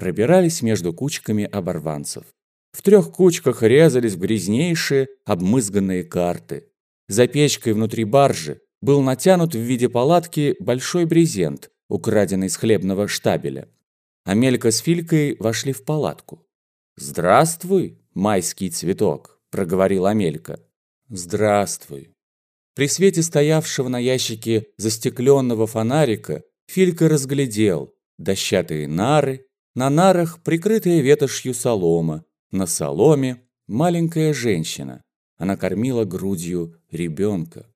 пробирались между кучками оборванцев. В трех кучках резались грязнейшие, обмызганные карты. За печкой внутри баржи был натянут в виде палатки большой брезент, украденный с хлебного штабеля. Амелька с Филькой вошли в палатку. «Здравствуй, майский цветок», — проговорил Амелька. «Здравствуй». При свете стоявшего на ящике застекленного фонарика Филька разглядел дощатые нары, на нарах прикрытая ветошью солома, на соломе маленькая женщина. Она кормила грудью ребенка.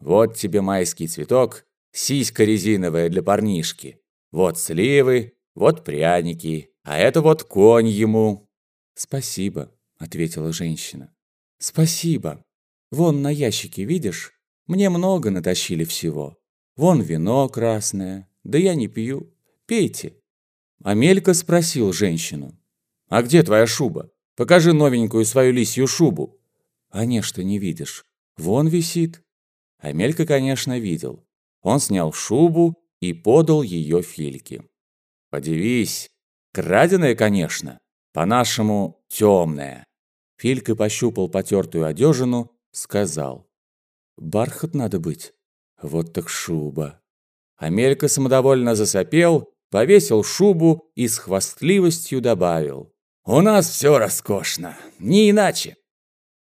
«Вот тебе майский цветок, сиська резиновая для парнишки. Вот сливы, вот пряники, а это вот конь ему». «Спасибо», — ответила женщина. «Спасибо. Вон на ящике, видишь? Мне много натащили всего. Вон вино красное, да я не пью. Пейте». Амелька спросил женщину. «А где твоя шуба? Покажи новенькую свою лисью шубу». «А не, что не видишь. Вон висит». Амелька, конечно, видел. Он снял шубу и подал ее Фильке. «Подивись. Краденая, конечно. По-нашему, темная». Филька пощупал потертую одежину, сказал. «Бархат надо быть. Вот так шуба». Амелька самодовольно засопел, повесил шубу и с хвастливостью добавил. «У нас все роскошно, не иначе».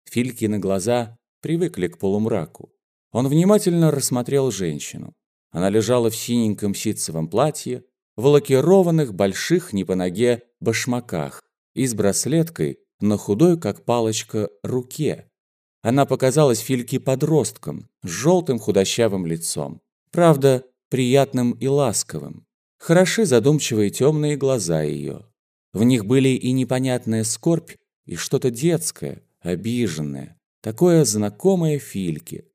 Филькины глаза привыкли к полумраку. Он внимательно рассмотрел женщину. Она лежала в синеньком ситцевом платье, в лакированных больших не по ноге башмаках и с браслеткой на худой, как палочка, руке. Она показалась Фильке подростком, с желтым худощавым лицом. Правда, приятным и ласковым. Хороши задумчивые темные глаза ее. В них были и непонятная скорбь, и что-то детское, обиженное, такое знакомое Фильке.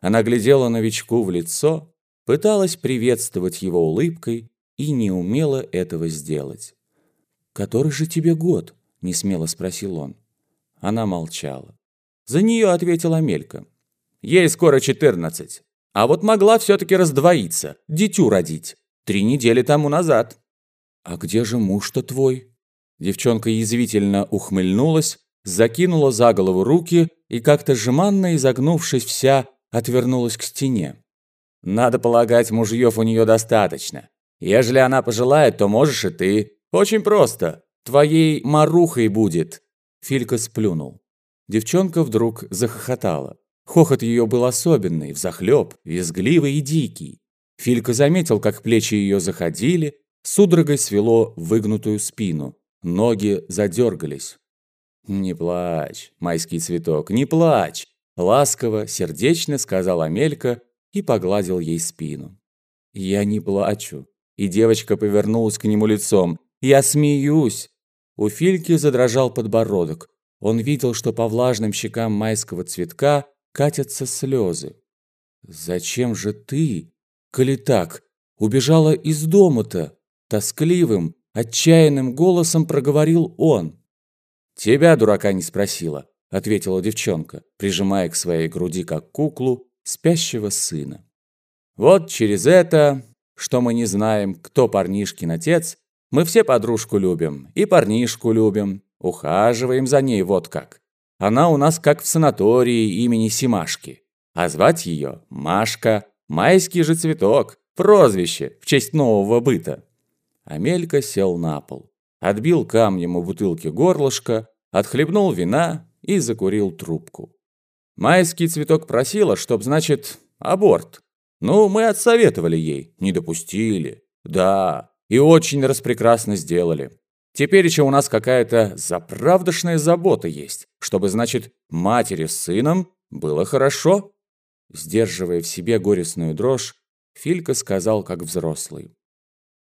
Она глядела новичку в лицо, пыталась приветствовать его улыбкой и не умела этого сделать. «Который же тебе год?» – несмело спросил он. Она молчала. За нее ответила Амелька. «Ей скоро четырнадцать. А вот могла все-таки раздвоиться, дитю родить. Три недели тому назад». «А где же муж-то твой?» Девчонка язвительно ухмыльнулась, закинула за голову руки и, как-то жеманно изогнувшись вся, отвернулась к стене. «Надо полагать, мужьев у нее достаточно. Ежели она пожелает, то можешь и ты. Очень просто. Твоей марухой будет». Филька сплюнул. Девчонка вдруг захохотала. Хохот ее был особенный, взахлеб, визгливый и дикий. Филька заметил, как плечи ее заходили, судорогой свело выгнутую спину. Ноги задергались. «Не плачь, майский цветок, не плачь!» Ласково, сердечно сказал Амелька и погладил ей спину. «Я не плачу». И девочка повернулась к нему лицом. «Я смеюсь!» У Фильки задрожал подбородок. Он видел, что по влажным щекам майского цветка катятся слезы. «Зачем же ты, коли так, убежала из дома-то?» Тоскливым, Отчаянным голосом проговорил он. «Тебя, дурака, не спросила», — ответила девчонка, прижимая к своей груди, как куклу, спящего сына. «Вот через это, что мы не знаем, кто парнишкин отец, мы все подружку любим и парнишку любим, ухаживаем за ней вот как. Она у нас как в санатории имени Симашки, а звать ее Машка, майский же цветок, прозвище в честь нового быта. Амелька сел на пол, отбил камнем у бутылки горлышко, отхлебнул вина и закурил трубку. Майский цветок просила, чтоб, значит, аборт. Ну, мы отсоветовали ей, не допустили. Да, и очень распрекрасно сделали. Теперь еще у нас какая-то заправдошная забота есть, чтобы, значит, матери с сыном было хорошо. Сдерживая в себе горестную дрожь, Филька сказал, как взрослый.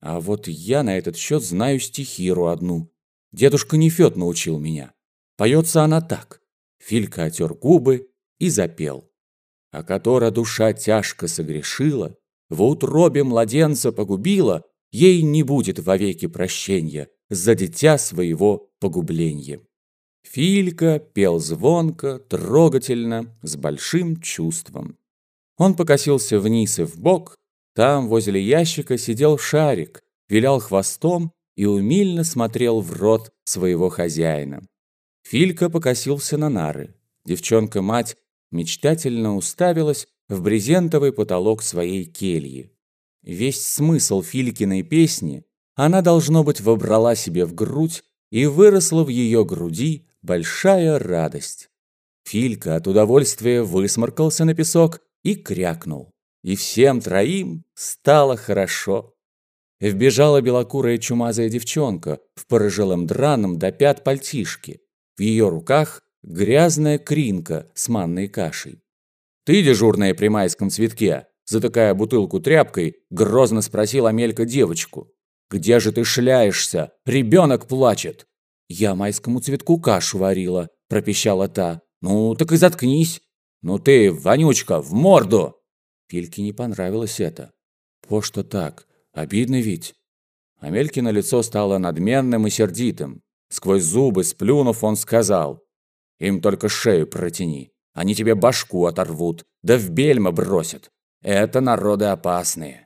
А вот я на этот счет знаю стихиру одну. Дедушка Нефёд научил меня. Поется она так. Филька отер губы и запел. А которая душа тяжко согрешила, в утробе младенца погубила, ей не будет вовеки прощения за дитя своего погубления. Филька пел звонко, трогательно, с большим чувством. Он покосился вниз и вбок, там, возле ящика, сидел шарик, вилял хвостом и умильно смотрел в рот своего хозяина. Филька покосился на нары. Девчонка-мать мечтательно уставилась в брезентовый потолок своей кельи. Весь смысл Филькиной песни она, должно быть, вобрала себе в грудь, и выросла в ее груди большая радость. Филька от удовольствия высморкался на песок и крякнул. И всем троим стало хорошо. Вбежала белокурая чумазая девчонка в порыжелом драном до пят пальтишке. В ее руках грязная кринка с манной кашей. «Ты дежурная при майском цветке?» Затыкая бутылку тряпкой, грозно спросил Амелька девочку. «Где же ты шляешься? Ребенок плачет!» «Я майскому цветку кашу варила», – пропищала та. «Ну, так и заткнись!» «Ну ты, вонючка, в морду!» Фильке не понравилось это. «По что так? Обидно ведь?» Амелькино лицо стало надменным и сердитым. Сквозь зубы, сплюнув, он сказал. «Им только шею протяни. Они тебе башку оторвут, да в бельма бросят. Это народы опасные.